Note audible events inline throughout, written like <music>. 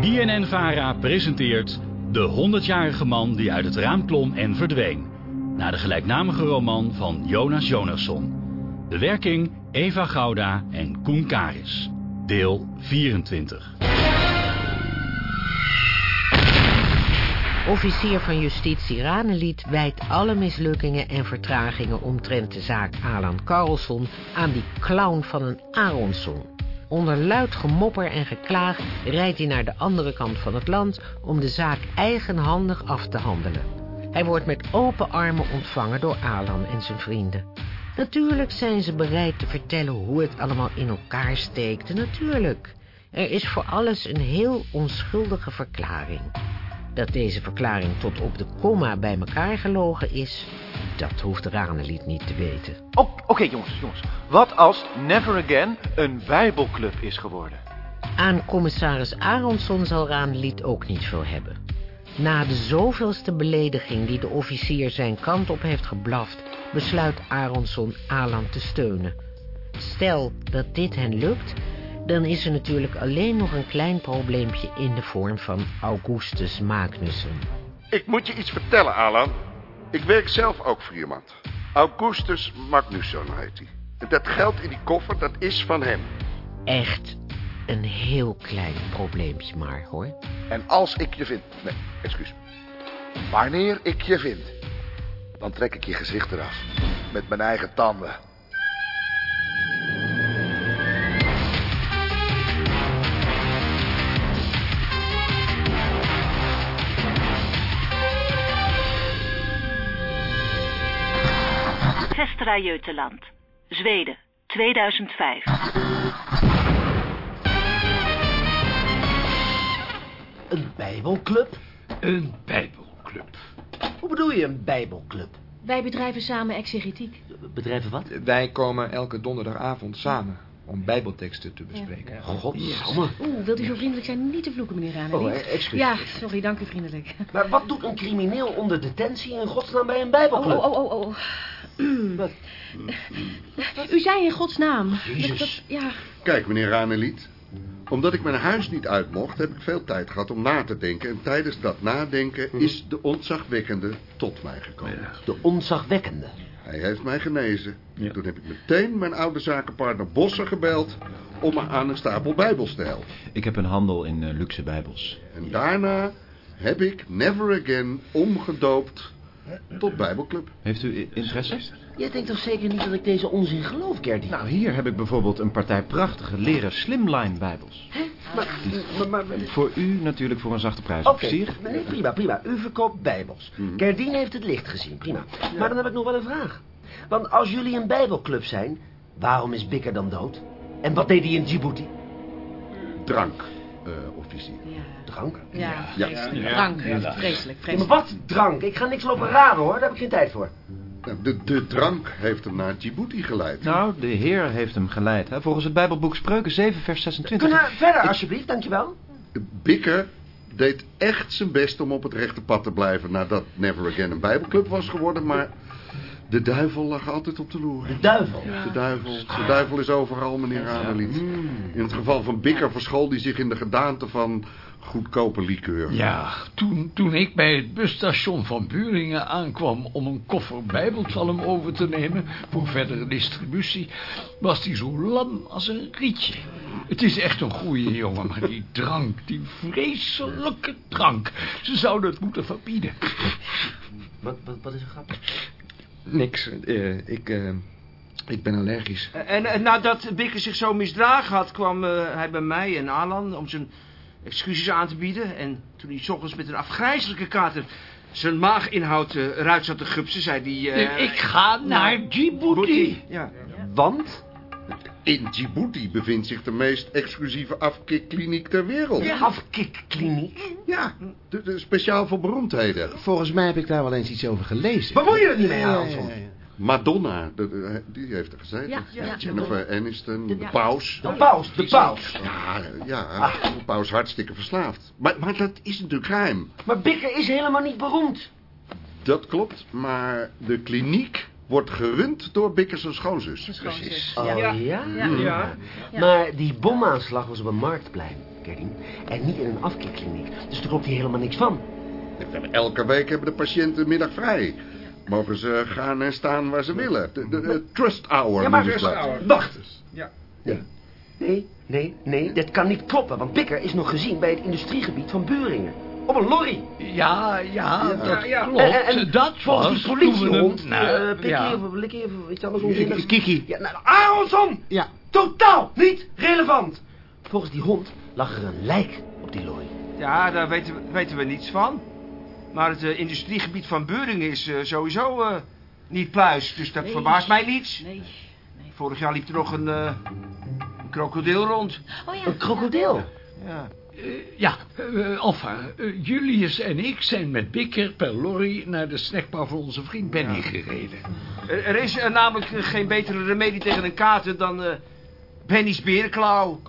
BNN-VARA presenteert De 100-jarige man die uit het raam klom en verdween. Naar de gelijknamige roman van Jonas Jonasson. Bewerking Eva Gouda en Koen Karis. Deel 24. Officier van Justitie Ranelied wijt alle mislukkingen en vertragingen omtrent de zaak Alan Carlson aan die clown van een Aronson. Onder luid gemopper en geklaag rijdt hij naar de andere kant van het land om de zaak eigenhandig af te handelen. Hij wordt met open armen ontvangen door Alan en zijn vrienden. Natuurlijk zijn ze bereid te vertellen hoe het allemaal in elkaar steekt. Natuurlijk. Er is voor alles een heel onschuldige verklaring. Dat deze verklaring tot op de komma bij elkaar gelogen is, dat hoeft Ranelied niet te weten. Oh, Oké jongens, jongens. Wat als Never Again een bijbelclub is geworden? Aan commissaris Aronson zal Ranelied ook niet veel hebben. Na de zoveelste belediging die de officier zijn kant op heeft geblaft... besluit Aronson Alan te steunen. Stel dat dit hen lukt, dan is er natuurlijk alleen nog een klein probleempje in de vorm van Augustus Magnussen. Ik moet je iets vertellen, Alan. Ik werk zelf ook voor iemand. Augustus Magnusson heet hij. En dat geld in die koffer, dat is van hem. Echt een heel klein probleempje maar, hoor. En als ik je vind... Nee, excuus. Wanneer ik je vind... dan trek ik je gezicht eraf. Met mijn eigen tanden. Jeuteland, Zweden, 2005. Een bijbelclub? Een bijbelclub. Hoe bedoel je een bijbelclub? Wij bedrijven samen exegetiek. Bedrijven wat? Wij komen elke donderdagavond samen om bijbelteksten te bespreken. Godsamme. Oeh, wilt u zo vriendelijk zijn niet te vloeken, meneer Ranelli? Oh, eh, excuus. Ja, sorry, dank u vriendelijk. Maar wat doet een crimineel onder detentie in godsnaam bij een Oh, bijbelclub? oh, oh, oh, oh. Wat? U zei in godsnaam. Jezus. Dat- ja, Kijk, meneer Ranelied. Omdat ik mijn huis niet uit mocht, heb ik veel tijd gehad om na te denken. En tijdens dat nadenken is de ontzagwekkende tot mij gekomen. De onzagwekkende. Hij heeft mij genezen. Toen heb ik meteen mijn oude zakenpartner Bossen gebeld... om me aan een stapel bijbels te helpen. Ik heb een handel in eh, luxe bijbels. En daarna heb ik Never Again omgedoopt tot Bijbelclub. Heeft u interesse? Jij denkt toch zeker niet dat ik deze onzin geloof, Gerdy? Nou, hier heb ik bijvoorbeeld een partij prachtige leren slimline bijbels. maar, maar, maar, maar- Voor u natuurlijk voor een zachte prijs, Oké, nee, prima, prima. U verkoopt bijbels. Gerdien heeft het licht gezien, prima. Maar dan heb ik nog wel een vraag. Want als jullie een bijbelclub zijn, waarom is Bikker dan dood? En wat deed hij in Djibouti? Drank, eh, officier. Drank? ja, Ja. vreselijk. Drank, vreselijk, Ja, maar vreselijk. wat drank? Ik ga niks lopen raden hoor, daar heb ik geen tijd voor. Nou, De, de drank heeft hem naar Djibouti geleid. Nou, de heer heeft hem geleid. Hè? Volgens het Bijbelboek Spreuken 7 vers 26. Kunnen we verder alsjeblieft, dankjewel? Bikker deed echt zijn best om op het rechte pad te blijven... nadat Never Again een bijbelclub was geworden, maar... de duivel lag altijd op de loer. De duivel. De duivel, de duivel is overal, meneer Adelheid. In het geval van Bikker verschool hij zich in de gedaante van goedkope likeur. Ja, toen, toen ik bij het busstation van Buringen aankwam om een koffer bijbelpsalm over te nemen voor verdere distributie, was hij zo lam als een rietje. Het is echt een goeie jongen, maar die drank, die vreselijke drank, ze zouden het moeten verbieden. Wat, wat, wat is er grappig? Niks. eh, ik, eh, ik ben allergisch. En, en nadat Bikker zich zo misdragen had, kwam eh, hij bij mij en Alan om zijn excuses aan te bieden. En toen hij 's ochtends met een afgrijzelijke kater zijn maaginhoud eh, eruit zat te gupsen, zei hij... eh, ik ga naar Djibouti. Ja. Want? In Djibouti bevindt zich de meest exclusieve afkikkliniek ter wereld. De afkikkliniek. Ja, de, de- speciaal voor beroemdheden. Volgens mij heb ik daar wel eens iets over gelezen. Bemoei je er niet mee, Aronson? Madonna, de- de- die heeft er gezeten. Ja, ja. Jennifer Aniston, de Ja. paus. De paus, de paus. Ja, ja, de paus hartstikke verslaafd. Maar, maar dat is natuurlijk geheim. Maar Bikker is helemaal niet beroemd. Dat klopt, maar de kliniek wordt gerund door Bikkers en schoonzus. Precies. Oh, ja? Ja. Ja. Maar die bomaanslag was op een marktplein, Gerdien. En niet in een afkeerkliniek. Dus er klopt hier helemaal niks van. Elke week hebben de patiënten middag vrij. Mogen ze gaan en staan waar ze willen. De, de, de trust hour Ja, maar ze dat. wacht. Ja. Nee, nee, nee, dat kan niet kloppen. Want Bikker is nog gezien bij het industriegebied van Buringen. Op een lorry. Ja, ja, dat ja. klopt. En- dat Volgens die politiehond. eh Nou, Pikkie ja. of Blikkie of iets anders onzinnigs. Kiki. Ja, nou, Aronson! Ja. Totaal niet relevant. Volgens die hond lag er een lijk op die lorry. Ja, daar weten we, weten we niets van. Maar het eh, industriegebied van Beuringen is eh, sowieso eh, niet pluis. Dus dat Nee. verbaast mij niets. Nee. Vorig jaar liep er nog een, eh, een krokodil rond. Oh ja. Een krokodil. Ja. Eh, ja, eh, enfin, eh, Julius en ik zijn met Bikker per lorry naar de snackbar van onze vriend Benny gereden. Er, er is namelijk geen betere remedie tegen een kater dan eh Benny's berenklauw.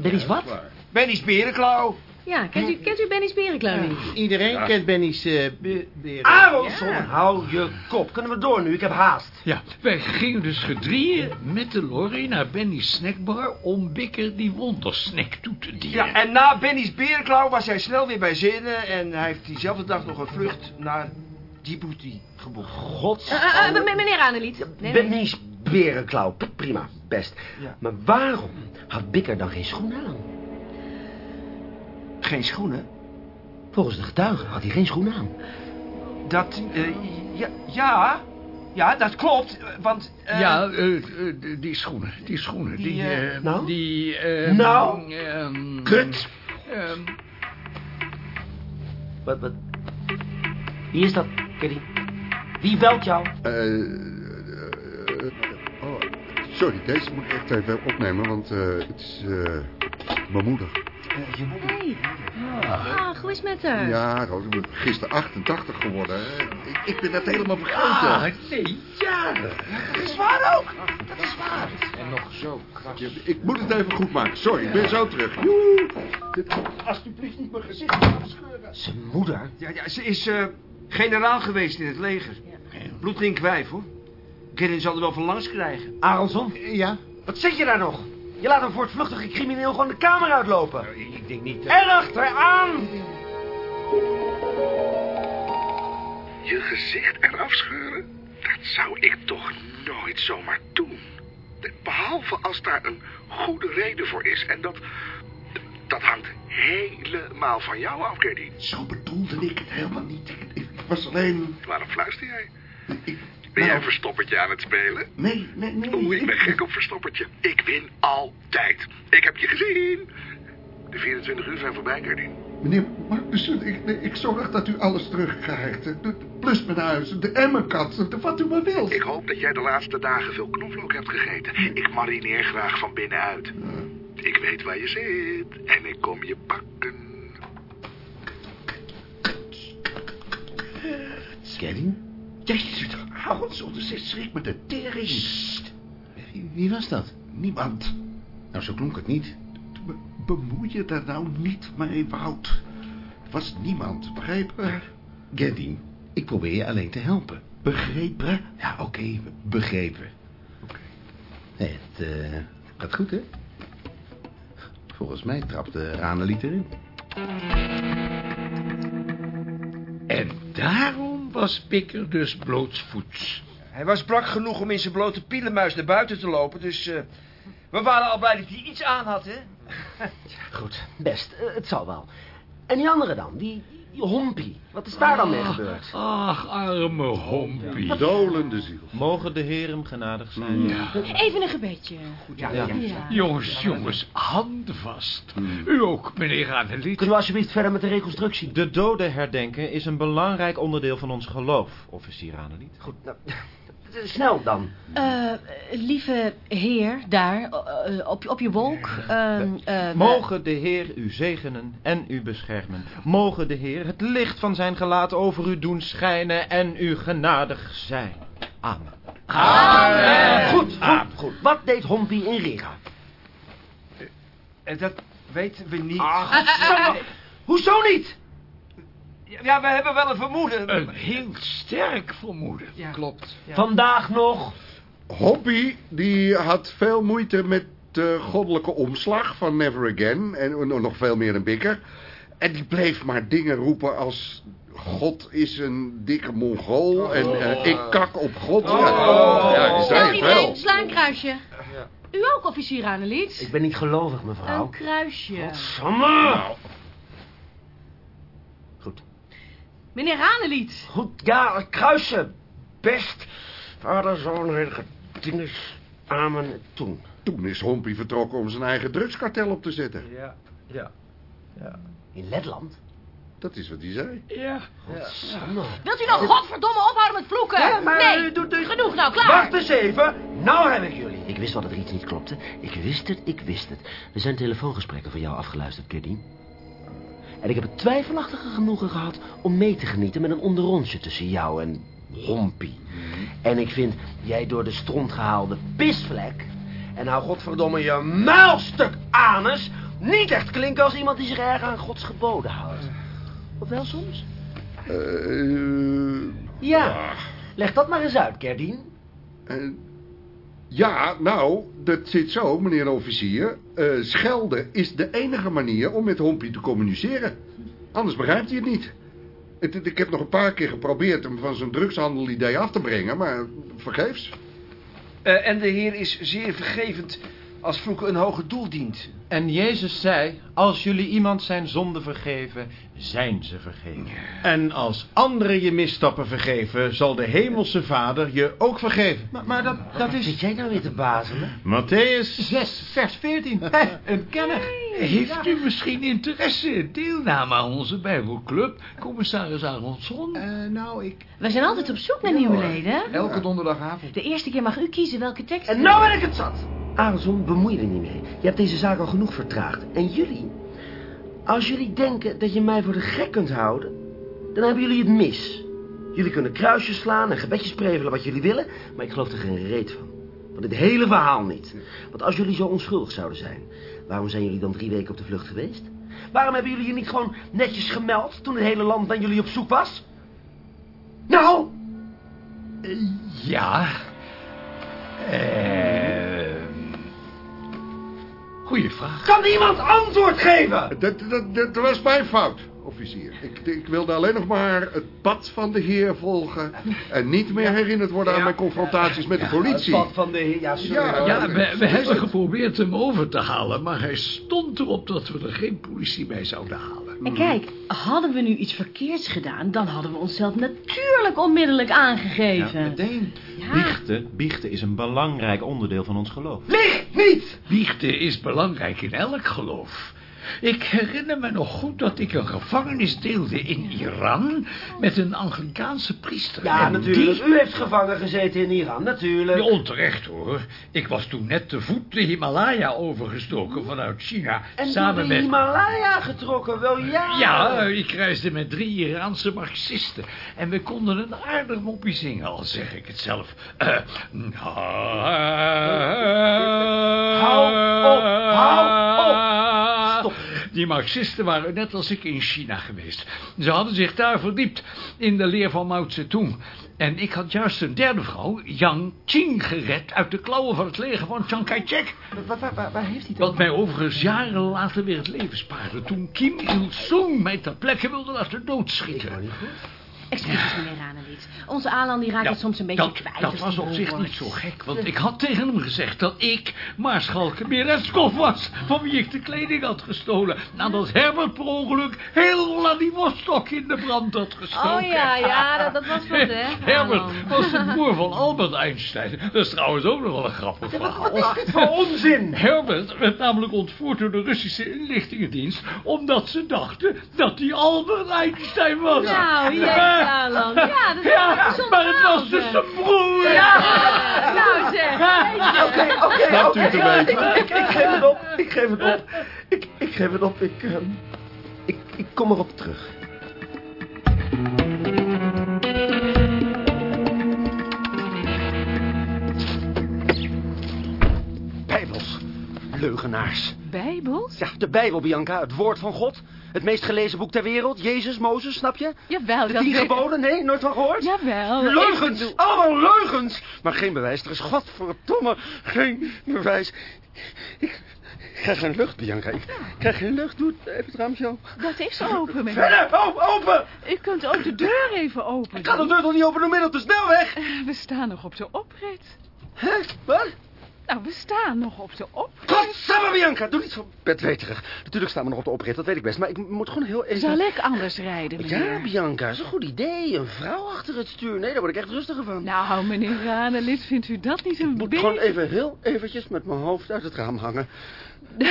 Benny's wat? Benny's berenklauw. Ja, kent u, kent u Benny's berenklauw niet? Iedereen kent Benny's eh be- beren. Aronson, hou je kop. Kunnen we door nu? Ik heb haast. Ja, wij gingen dus gedrieën met de lorry naar Benny's snackbar om Bikker die wondersnack toe te dienen. Ja, en na Benny's berenklauw was hij snel weer bij zinnen... en hij heeft diezelfde dag nog een vlucht naar Djibouti geboekt. Gods. Eh, eh, meneer. Nee, nee. Benny's berenklauw. Prima, best. Ja. Maar waarom had Bikker dan geen schoenen aan? Geen schoenen? Volgens de getuigen had hij geen schoenen aan. Dat, eh, ja, ja, ja, dat klopt, want... eh, Ja, eh, die schoenen, die schoenen, die... Die, nou? Die, eh, Nou? ehm, Kut. ehm, Wat, wat? Wie is dat, Keddy? Wie belt jou? Oh, sorry, deze moet ik echt even opnemen, want eh, het is eh, mijn moeder. Hey. Ach, hoe is het met haar? Ja, Roos, ik ben gisteren 88 geworden. hè. Ik, ik ben dat helemaal vergeten. ah, nee, jaren. Dat is waar ook. Dat is waar. En nog zo kras. Ja, Ik moet het even goed maken. Sorry, ik ben zo terug. Joe. Alsjeblieft niet mijn gezicht afscheuren. Zijn moeder? Ja, ja, ze is eh, generaal geweest in het leger. Bloedlink wijf, hoor. Gerrit zal er wel van langs krijgen. Aronson? Ja? Wat zeg je daar nog? Je laat een voortvluchtige crimineel gewoon de kamer uitlopen. Ik, ik denk niet... Erachteraan! Je gezicht eraf scheuren? Dat zou ik toch nooit zomaar doen. Behalve als daar een goede reden voor is. En dat, dat hangt helemaal van jou af, Gerdy. Zo bedoelde ik het helemaal niet. Ik, ik was alleen... Waarom fluister jij? Ik, Ben jij verstoppertje aan het spelen? Nee, nee, nee. Oeh, ik ben gek op verstoppertje. Ik win altijd. Ik heb je gezien. De 24 uur zijn voorbij, Gerdy. Meneer Magnussen, ik, ik zorg dat u alles terugkrijgt. De- de- Plus mijn huis, de emmerkat, de, wat u maar wilt. Ik hoop dat jij de laatste dagen veel knoflook hebt gegeten. Ik marineer graag van binnenuit. Ik weet waar je zit en ik kom je pakken. Kevin? Jezus, hou zo, dus schrik me de tering. Wie, wie was dat? Niemand. Nou, zo klonk het niet. Be- bemoei je daar nou niet mee, Wout. Het was niemand, begrepen? Gerdien, ik probeer je alleen te helpen. Begrepen? Ja, oké, begrepen. Oké. Nee, het eh, gaat goed, hè? Volgens mij trapt de Raneliet erin. En daarom was Bikker dus blootsvoets. Hij was brak genoeg om in zijn blote pielenmuis naar buiten te lopen, dus... eh, we waren al blij dat hij iets aan had, hè? <laughs> Goed, best. eh, het zal wel. En die andere dan? Die hompie. Wat is daar dan mee gebeurd? Ach, arme hompie. Dolende ziel. Mogen de heer hem genadig zijn. Ja. Even een gebedje. Ja, Ja. Ja. Jongens, jongens, handen vast. U ook, meneer Annelied. Kunnen we alsjeblieft verder met de reconstructie? De doden herdenken is een belangrijk onderdeel van ons geloof, officier Ranelied. Goed, nou, snel dan. Eh, lieve heer, daar, eh, eh, op, op je wolk. ehm, eh, Mogen de Heer u zegenen en u beschermen. Mogen de Heer het licht van zijn gelaat over u doen schijnen en u genadig zijn. Amen. Eh, goed, goed, goed. Wat deed Hompie in Riga? En dat weten we niet. Ach, hoezo niet? Ja, we hebben wel een vermoeden. Een heel sterk vermoeden. Ja. Klopt. Vandaag nog. Hoppy, die had veel moeite met de goddelijke omslag van Never Again. En nog veel meer een bikker. En die bleef maar dingen roepen als... God is een dikke mongool en eh, ik kak op God. Ja, ja die zei het wel. sla een kruisje. U ook, officier Annelies? Ik ben niet gelovig, mevrouw. Een kruisje. Samme! Goed. Meneer Hanelied. Goed, ja, een kruisje. Best. Vader, zoon, heilige dinges. Amen. Toen. Toen is Hompy vertrokken om zijn eigen drugskartel op te zetten. Ja, ja, ja. In Letland? Dat is wat hij zei. Ja. Samme. Wilt u nou godverdomme ophouden met vloeken? Ja, maar, nee, eh, doe- doe- genoeg nou, klaar. Wacht eens even. Nou heb ik jullie. Ik wist wel dat er iets niet klopte. Ik wist het, ik wist het. Er zijn telefoongesprekken van jou afgeluisterd, Kerdien. En ik heb het twijfelachtige genoegen gehad om mee te genieten met een onderrondje tussen jou en Hompie. En ik vind jij door de stront gehaalde pisvlek... en nou godverdomme je muilstuk anus... niet echt klinken als iemand die zich erg aan Gods geboden houdt. Of wel soms? Eh, Ja. Leg dat maar eens uit, Kerdien. eh, ja, nou, dat zit zo, meneer de officier. Eh, schelden is de enige manier om met Hompy te communiceren. Anders begrijpt hij het niet. Ik heb nog een paar keer geprobeerd hem van zijn drugshandelidee af te brengen, maar vergeefs. Eh, en de Heer is zeer vergevend als vloeken een hoger doel dient. En Jezus zei, als jullie iemand zijn zonde vergeven, zijn ze vergeven. En als anderen je misstappen vergeven, zal de hemelse vader je ook vergeven. Maar, maar dat, dat is Zit jij nou weer te bazelen? Matthäus 6, vers 14. <laughs> Hé, een kenner. Heeft u misschien interesse in deelname aan onze Bijbelclub, commissaris Aronson? nou, ik... We zijn altijd op zoek naar nieuwe leden. Elke donderdagavond. De eerste keer mag u kiezen welke tekst... En nou ben ik het zat. Aronson, bemoei je er niet mee. Je hebt deze zaak al genoeg vertraagd. En jullie? Als jullie denken dat je mij voor de gek kunt houden... dan hebben jullie het mis. Jullie kunnen kruisjes slaan en gebedjes prevelen wat jullie willen... maar ik geloof er geen reet van. Van dit hele verhaal niet. Want als jullie zo onschuldig zouden zijn... waarom zijn jullie dan drie weken op de vlucht geweest? Waarom hebben jullie je niet gewoon netjes gemeld... toen het hele land naar jullie op zoek was? Nou, Ja. Eh. Goeie vraag. kan iemand antwoord geven? Dat, dat, dat was mijn fout, officier. Ik, ik wilde alleen nog maar het pad van de heer volgen... en niet meer herinnerd worden aan mijn confrontaties met de politie. Het pad van de heer, ja, sorry. Ja, Ja, we, we hebben geprobeerd hem over te halen, maar hij stond erop dat we er geen politie bij zouden halen. En kijk, hadden we nu iets verkeerds gedaan... dan hadden we onszelf natuurlijk onmiddellijk aangegeven. Ja, meteen. Ja. Biechten, biechten is een belangrijk onderdeel van ons geloof. Lieg niet! Biechten is belangrijk in elk geloof. Ik herinner me nog goed dat ik een gevangenis deelde in Iran met een Anglikaanse priester. Ja, En natuurlijk. die- U heeft gevangen gezeten in Iran, natuurlijk. Ja, onterecht hoor. Ik was toen net te voet de Himalaya overgestoken vanuit China. en samen de met... Himalaya getrokken, wel ja. Ja, ik reisde met drie Iraanse marxisten. En we konden een aardig moppie zingen, al zeg ik het zelf. Eh, Hou op, hou. Die marxisten waren net als ik in China geweest. Ze hadden zich daar verdiept in de leer van Mao Zedong. En ik had juist een derde vrouw, Yang Qing, gered... uit de klauwen van het leger van Chiang Kai-shek. Waar, waar, waar, waar heeft hij Wat mij overigens jaren later weer het leven spaarde... toen Kim Il-sung mij ter plekke wilde laten doodschieten. Excuses, meneer Ranelid. Onze Alan die raakt het soms een beetje dat, kwijt. dat was op zich niet zo gek, want ik had tegen hem gezegd dat ik Maarschalk Mereskov was, van wie ik de kleding had gestolen, nadat Herbert per ongeluk heel Vladivostok in de brand had gestoken. Oh ja, ja, dat, dat was wat, hè? <laughs> Herbert Alan. was de broer van Albert Einstein. Dat is trouwens ook nog wel een grappig verhaal. Wat is dit voor onzin? <laughs> Herbert werd namelijk ontvoerd door de Russische inlichtingendienst... omdat ze dachten dat hij Albert Einstein was. Nou, jeetje, Ja, dat is ja, maar het was dus zijn broer. Ja, nou zeg. Oké, oké, oké. een ik geef het op, ik geef het op. Ik, ik geef het op, ik, ehm, ik, ik kom erop terug. Bijbels, leugenaars. Bijbels? Ja, de Bijbel, Bianca, het woord van God. Het meest gelezen boek ter wereld. Jezus, Mozes, snap je? Jawel, De tien weet- geboden? Nee, nooit van gehoord? Jawel. Leugens! bedoel- Allemaal leugens! Maar geen bewijs. Er is godverdomme geen bewijs. Ik, ik krijg geen lucht, Bianca. Ik krijg geen lucht. Doe het even het raampje open. Dat is open, meneer. Verder, open, open! U kunt ook de deur even openen. Ik kan de deur toch niet open doen midden op de snelweg? We staan nog op de oprit. Hè? Wat? Nou, we staan nog op de oprit. Godsamme, Bianca, doe niet zo bedweterig. Natuurlijk staan we nog op de oprit, dat weet ik best. Maar ik moet gewoon heel even... Zal ik anders rijden, meneer? Ja, Bianca, dat is een goed idee. Een vrouw achter het stuur. Nee, daar word ik echt rustiger van. Nou, meneer Ranelid, vindt u dat niet een Ik moet beetje... gewoon even heel eventjes met mijn hoofd uit het raam hangen. <laughs>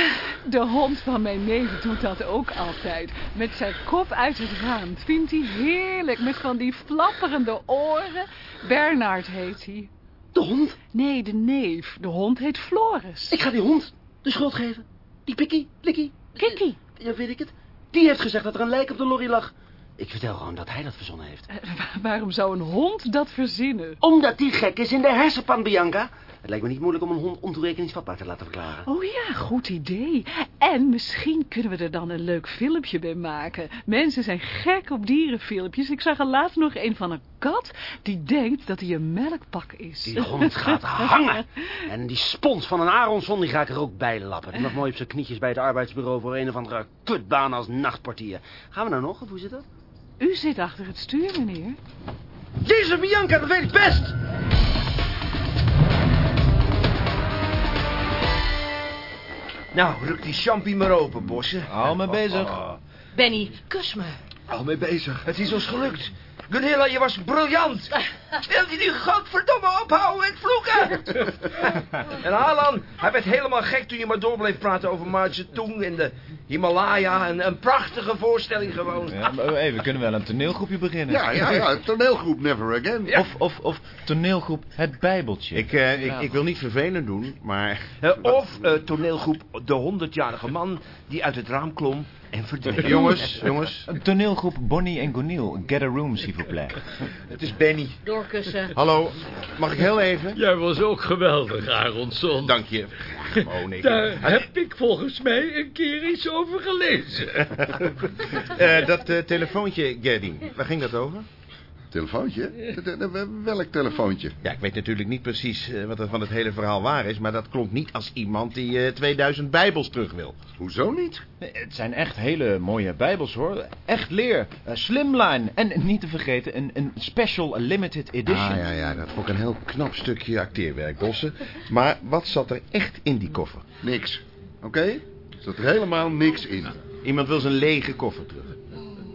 De hond van mijn neef doet dat ook altijd. Met zijn kop uit het raam. Dat vindt hij heerlijk. Met van die flapperende oren. Bernard heet hij. De hond? Nee, de neef. De hond heet Floris. Ik ga die hond de schuld geven. Die Pikkie, Likkie. Kikkie. Ja, weet ik het. Die heeft gezegd dat er een lijk op de lorry lag. Ik vertel gewoon dat hij dat verzonnen heeft. Eh, Waarom zou een hond dat verzinnen? Omdat die gek is in de hersenpan, Bianca. Het lijkt me niet moeilijk om een hond ontoerekeningsvatbaar te laten verklaren. Oh ja, goed idee. En misschien kunnen we er dan een leuk filmpje bij maken. Mensen zijn gek op dierenfilmpjes. Ik zag er laatst nog een van een kat die denkt dat hij een melkpak is. Die hond gaat <laughs> hangen. En die spons van een Aronson, die ga ik er ook bij lappen. Nog mooi op zijn knietjes bij het arbeidsbureau voor een of andere kutbaan als nachtportier. Gaan we nou nog, of hoe zit dat? U zit achter het stuur, meneer. Jezus, Bianca, dat weet ik best! Nou, ruk die champie maar open, bossen. Al mee bezig. Benny, kus me. Al mee bezig. Het is ons gelukt. Gunilla, je was briljant. Wil je nu godverdomme ophouden met vloeken? <laughs> en Alan, hij werd helemaal gek toen je maar door bleef praten over Mao Zedong en de Himalaya. Een, een prachtige voorstelling gewoon. Ja, maar hey, we kunnen wel een toneelgroepje beginnen. Ja, ja, ja. Toneelgroep Never Again. Of, of, of toneelgroep Het Bijbeltje. Ik, eh, ik, ik wil niet vervelend doen, maar... Eh, of eh, toneelgroep De 100-jarige man die uit het raam klom en verdween. Jongens, jongens. Een toneelgroep Bonnie en Gonil. Get a room, vous <laughs> plaît. Het is Benny. Doorkussen. Hallo, mag ik heel even? Jij was ook geweldig, Aronson. Dank je. Gewoon, ik... Daar heb ik volgens mij een keer iets over gelezen. <laughs> Eh, dat eh, telefoontje, Gerdien, waar ging dat over? Telefoontje? Welk telefoontje? Ja, ik weet natuurlijk niet precies eh, wat er van het hele verhaal waar is... maar dat klonk niet als iemand die eh, 2000 bijbels terug wil. Hoezo niet? Het zijn echt hele mooie bijbels, hoor. Echt leer. Eh, slimline. En niet te vergeten, een, een special limited edition. Ah, ja, ja, dat vond ik een heel knap stukje acteerwerk, Bossen. Maar wat zat er echt in die koffer? Niks. Oké? Er zat er helemaal niks in. Iemand wil zijn lege koffer terug.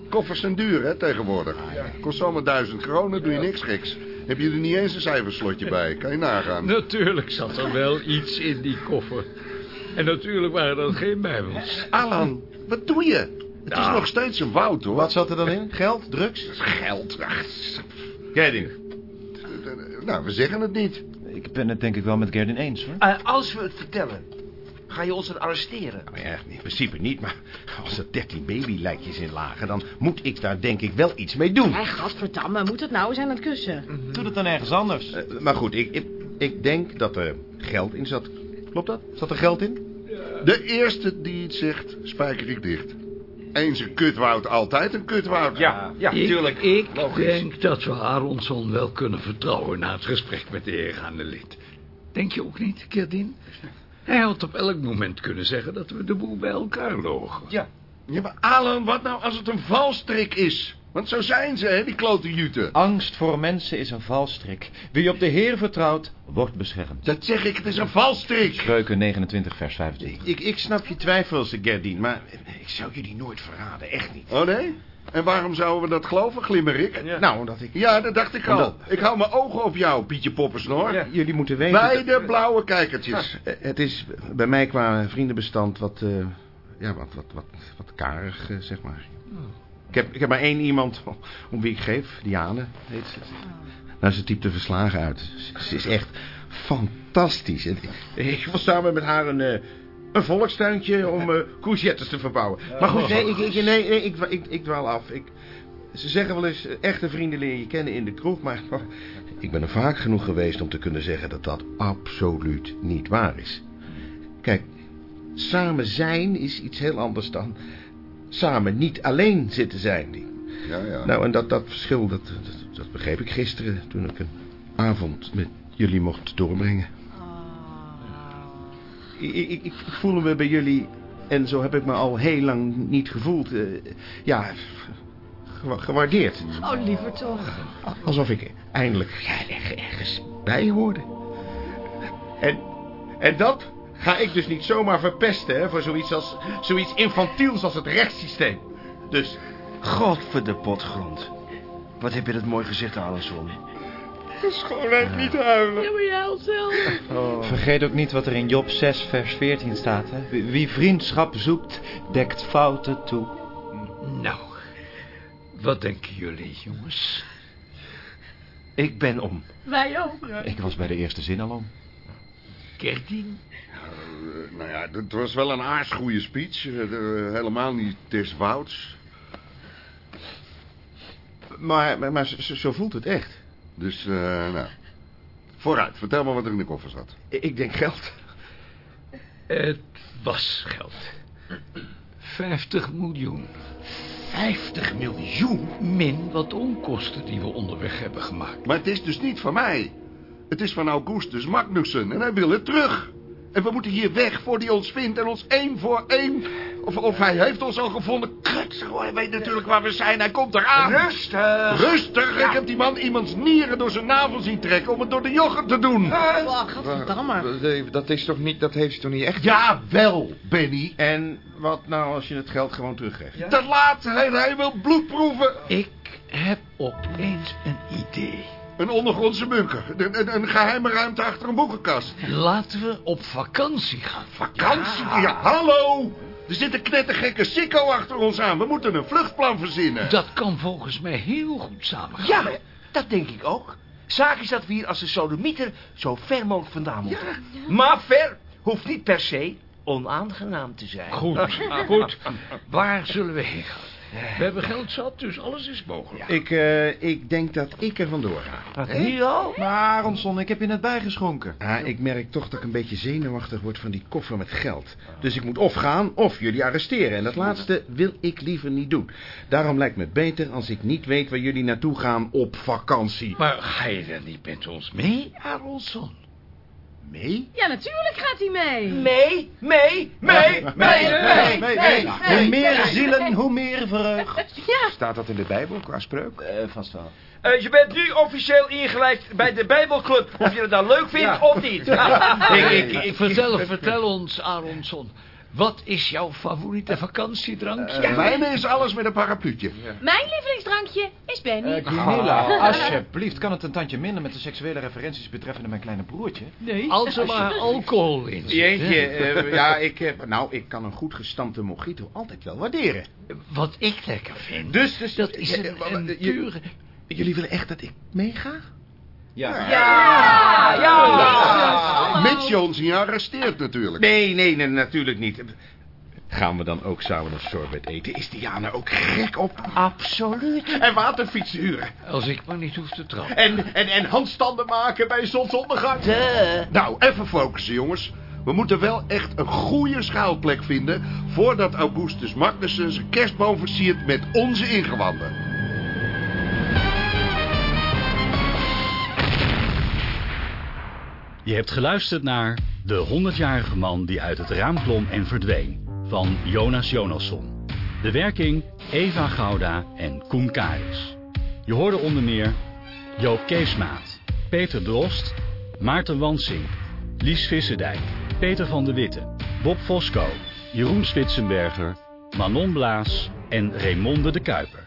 Koffers zijn duur, hè, tegenwoordig. Kost zomaar duizend kronen, doe je niks geks. Heb je er niet eens een cijferslotje bij, kan je nagaan. <laughs> Natuurlijk zat er wel iets in die koffer. En natuurlijk waren dat geen bijbels. Alan, wat doe je? Het is nog steeds een woud, hoor. Wat zat er dan in? Geld? Drugs? Geld? Ach, Gerdien. nou, we zeggen het niet. Ik ben het denk ik wel met Gerdin eens, hoor. Eh, als we het vertellen, ga je ons dan arresteren? Nou ja, in principe niet, maar als er 13 babylijkjes in lagen... dan moet ik daar denk ik wel iets mee doen. Hé, gadverdamme, moet het nou eens aan het kussen? Doe het dan ergens anders. Eh, maar goed, ik, ik, ik denk dat er geld in zat. Klopt dat? Zat er geld in? De eerste die iets zegt, spijker ik dicht. Eens een kutwoud, altijd een kutwoud. Ja, ja, ik, tuurlijk. Ik Logisch. denk dat we Aronson wel kunnen vertrouwen na het gesprek met de heer Lid. Denk je ook niet, Gerdin? Hij had op elk moment kunnen zeggen dat we de boel bij elkaar logen. Ja. Ja, maar Alan, wat nou als het een valstrik is? Want zo zijn ze, hè, die klote juten. Angst voor mensen is een valstrik. Wie op de Heer vertrouwt, wordt beschermd. Dat zeg ik, het is een valstrik. Spreuken 29, vers 25. Ik, ik snap je twijfels, Gerdien, maar ik zou jullie nooit verraden, echt niet. Oh nee? En waarom zouden we dat geloven, Glimmerik? Ja, Nou, omdat ik... dat dacht ik al. Omdat- Ik hou mijn ogen op jou, Pietje Poppersnor. Ja. Jullie moeten weten... dat- Beide blauwe kijkertjes. Het is bij mij qua vriendenbestand wat, eh, ja, wat, wat, wat, wat karig, eh, zeg maar. Ik heb, ik heb maar één iemand om wie ik geef, Diane heet ze. Nou, ze typt er verslagen uit. Ze, ze is echt fantastisch. Ik wil samen met haar een, eh, een volkstuintje om eh courgettes te verbouwen. Maar goed, nee, ik, ik, nee, nee, ik, ik, ik dwaal af. Ik, ze zeggen wel eens, eh, echte vrienden leer je kennen in de kroeg, maar oh, <laughs> ik ben er vaak genoeg geweest om te kunnen zeggen dat dat absoluut niet waar is. Kijk, samen zijn is iets heel anders dan, samen niet alleen zitten zijn. Ja, ja. Nou, en dat, dat verschil, dat, dat, dat begreep ik gisteren... toen ik een avond met jullie mocht doorbrengen. Ik, ik, ik, voel me bij jullie... en zo heb ik me al heel lang niet gevoeld... eh, ja, gewa- gewaardeerd. Oh, liever toch. Alsof ik eindelijk ja, ergens bij hoorde. En, en dat ga ik dus niet zomaar verpesten... Hè, voor zoiets, als, zoiets infantiels als het rechtssysteem. Dus... Godver de potgrond. Wat heb je dat mooi gezegd, Alanson. Schoonheid niet huilen. Ja, maar jij zelf. Vergeet ook niet wat er in Job 6 vers 14 staat. Hè? Wie- Wie vriendschap zoekt, dekt fouten toe. Nou, wat denken jullie, jongens? Ik ben om. Wij ook. Ik was bij de eerste zin al om. Kertien? Eh, nou ja, het was wel een aardsgoeie speech. eh, de- helemaal niet des wouds. Maar, maar, maar zo, zo voelt het echt. Dus, eh, nou. Vooruit, vertel me wat er in de koffer zat. Ik denk geld. Het was geld. 50 miljoen. 50 miljoen? Min wat onkosten die we onderweg hebben gemaakt. Maar het is dus niet van mij. Het is van Augustus Magnussen en hij wil het terug. En we moeten hier weg voor hij ons vindt en ons één voor één... Of, of hij heeft ons al gevonden. Kut, hij weet natuurlijk waar we zijn. Hij komt eraan. Rustig. Rustig. Ik heb die man iemands nieren door zijn navel zien trekken om het door de yoghurt te doen. Oh, godverdamme. Dat- Dat, is toch niet, dat heeft hij toch niet echt... Ja, wel, Benny. En wat nou als je het geld gewoon teruggeeft? Te laat. Hij, hij wil bloed proeven. Ik heb opeens een idee. Een ondergrondse bunker. Een, een, een geheime ruimte achter een boekenkast. Laten we op vakantie gaan. Vakantie? Ja, hallo. Er zit een knettergekke sikko achter ons aan. We moeten een vluchtplan verzinnen. Dat kan volgens mij heel goed samen. Ja, dat denk ik ook. Zaak is dat we hier als de sodemieter zo ver mogelijk vandaan moeten. Maar ver hoeft niet per se onaangenaam te zijn. Goed, <laughs> goed. Waar zullen we heen gaan? We hebben geld zat, dus alles is mogelijk. Ik, eh, ik denk dat ik er vandoor ga. Wat, nu al? Maar Aronson, ik heb je net bijgeschonken. Ja, ik merk toch dat ik een beetje zenuwachtig word van die koffer met geld. Dus ik moet of gaan of jullie arresteren. En dat laatste wil ik liever niet doen. Daarom lijkt me het beter als ik niet weet waar jullie naartoe gaan op vakantie. Maar ga je dan niet met ons mee, Aronson? Mee? Ja, natuurlijk gaat hij mee. Mee, mee, mee, mee, mee, mee. Hoe meer zielen, hoe meer vreugd. <laughs> Ja. Staat dat in de Bijbel qua spreuk? Eh, vast wel. Eh, je bent nu officieel ingelijfd bij de Bijbelclub. Of je het dan leuk vindt of niet. <laughs> Ik, ik, ik, vertel, vertel ons, Aronson. Wat is jouw favoriete vakantiedrankje? Ja, mijne is alles met een parapluutje. Mijn lievelingsdrankje is Benny. Eh, Gunilla, alsjeblieft, kan het een tandje minder met de seksuele referenties betreffende mijn kleine broertje? Nee. Als er maar alcohol in zit. Jeetje, eh, ja, ik heb... Nou, ik kan een goed gestampte mojito altijd wel waarderen. Wat ik lekker vind, Dus, dus dat is ja, een, eh, een pure... Jullie willen echt dat ik meega? Ja. Ja, Ja. Mits je ons niet arresteert natuurlijk. Nee, nee, nee, natuurlijk niet. Gaan we dan ook samen een sorbet eten? Is Diana ook gek op? Absoluut. En waterfietsen huren. Als ik maar niet hoef te trappen. En, en, en handstanden maken bij zonsondergang. De. Nou, even focussen, jongens. We moeten wel echt een goede schuilplek vinden... voordat Augustus Magnussen zijn kerstboom versiert met onze ingewanden. Je hebt geluisterd naar De 100-jarige man die uit het raam klom en verdween van Jonas Jonasson. De werking Eva Gouda en Koen Karis. Je hoorde onder meer Joop Keesmaat, Peter Drost, Maarten Wansink, Lies Visserdijk, Peter van de Witte, Bob Fosco, Jeroen Spitsenberger, Manon Blaas en Raymonde de Kuiper.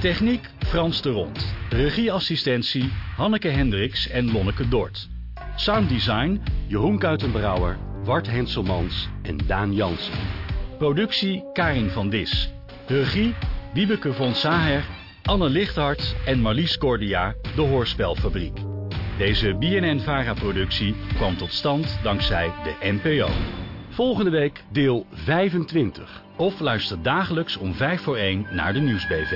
Techniek Frans de Rond. Regieassistentie Hanneke Hendricks en Lonneke Dort. Sounddesign Jeroen Kuitenbrouwer, Bart Henselmans en Daan Jansen. Productie Karin van Dis. Regie Wiebeke von Saher, Anne Lichthart en Marlies Cordia, de Hoorspelfabriek. Deze BNN-VARA-productie kwam tot stand dankzij de NPO. Volgende week deel 25. Of luister dagelijks om 5 voor 1 naar de Nieuwsbv.